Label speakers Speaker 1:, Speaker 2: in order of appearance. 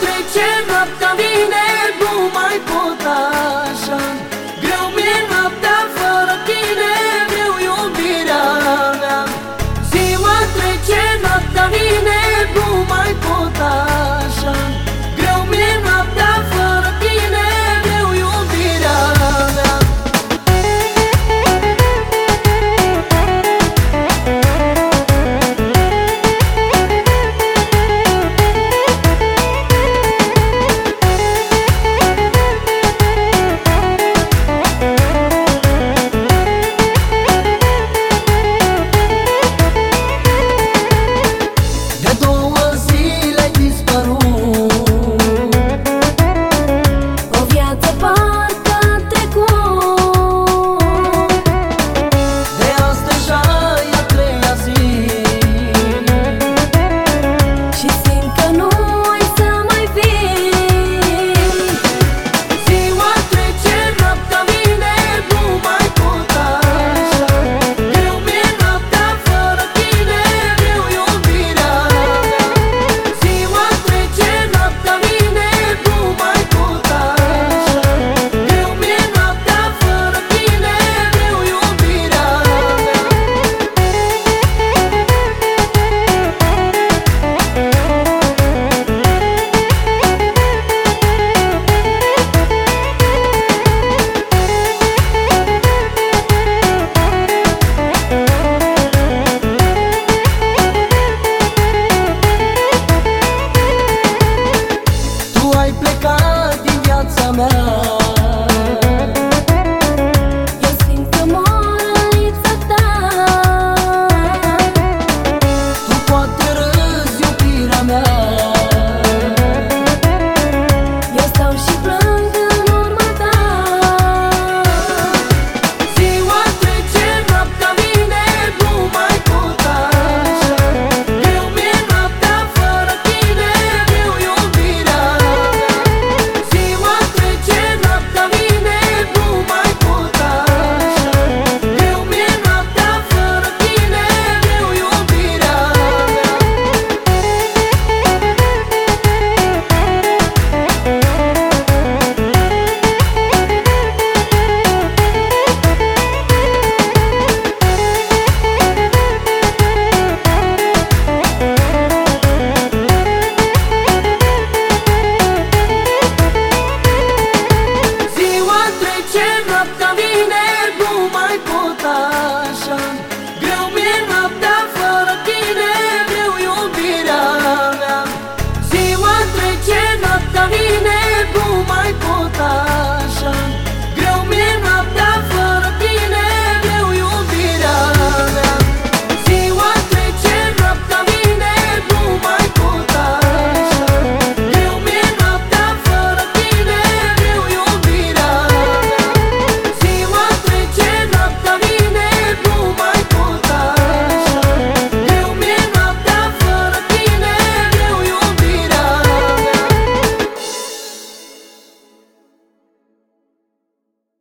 Speaker 1: trece, noaptea vine somehow